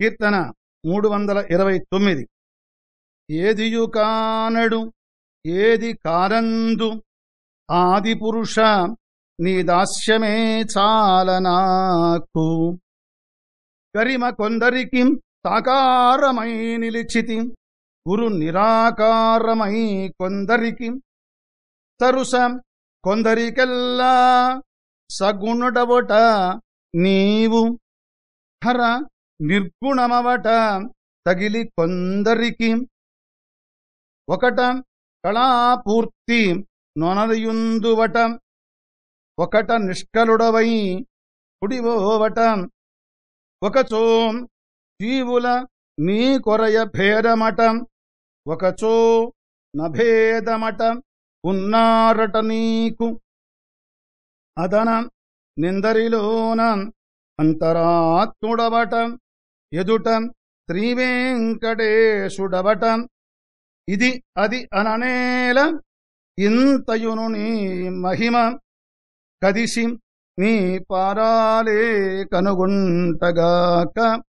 కీర్తన మూడు వందల ఇరవై తొమ్మిది. ఏదియు కానడు ఏది కారందు ఆది పురుష నీ దాస్యమే చాలనాకు గరిమ కొందరికి సాకారమై నిలిచితి గురు నిరాకారమై కొందరికి. తరుస కొందరికెల్లా సగుణుడవట నీవు హర నిర్గుణమవట తగిలి కొందరికి. ఒకట కళాపూర్తి నొనరియుందువట ఒకట నిష్కలుడవై పుడివోవట. ఒకచో జీవుల నీ కొరయ భేదమట. ఒకచో నభేదమట ఉన్నారట నీకు. అదన నిందరిలోన అంతరాత్ముడవట. ఎదుటం శ్రీవేంకటేశుడవట ఇది అది అననేల ఇంతయును నీ మహిమ కదిసి నీ పారాలే కనుగుంటగాక.